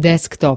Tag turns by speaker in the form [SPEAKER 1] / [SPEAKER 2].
[SPEAKER 1] desktop.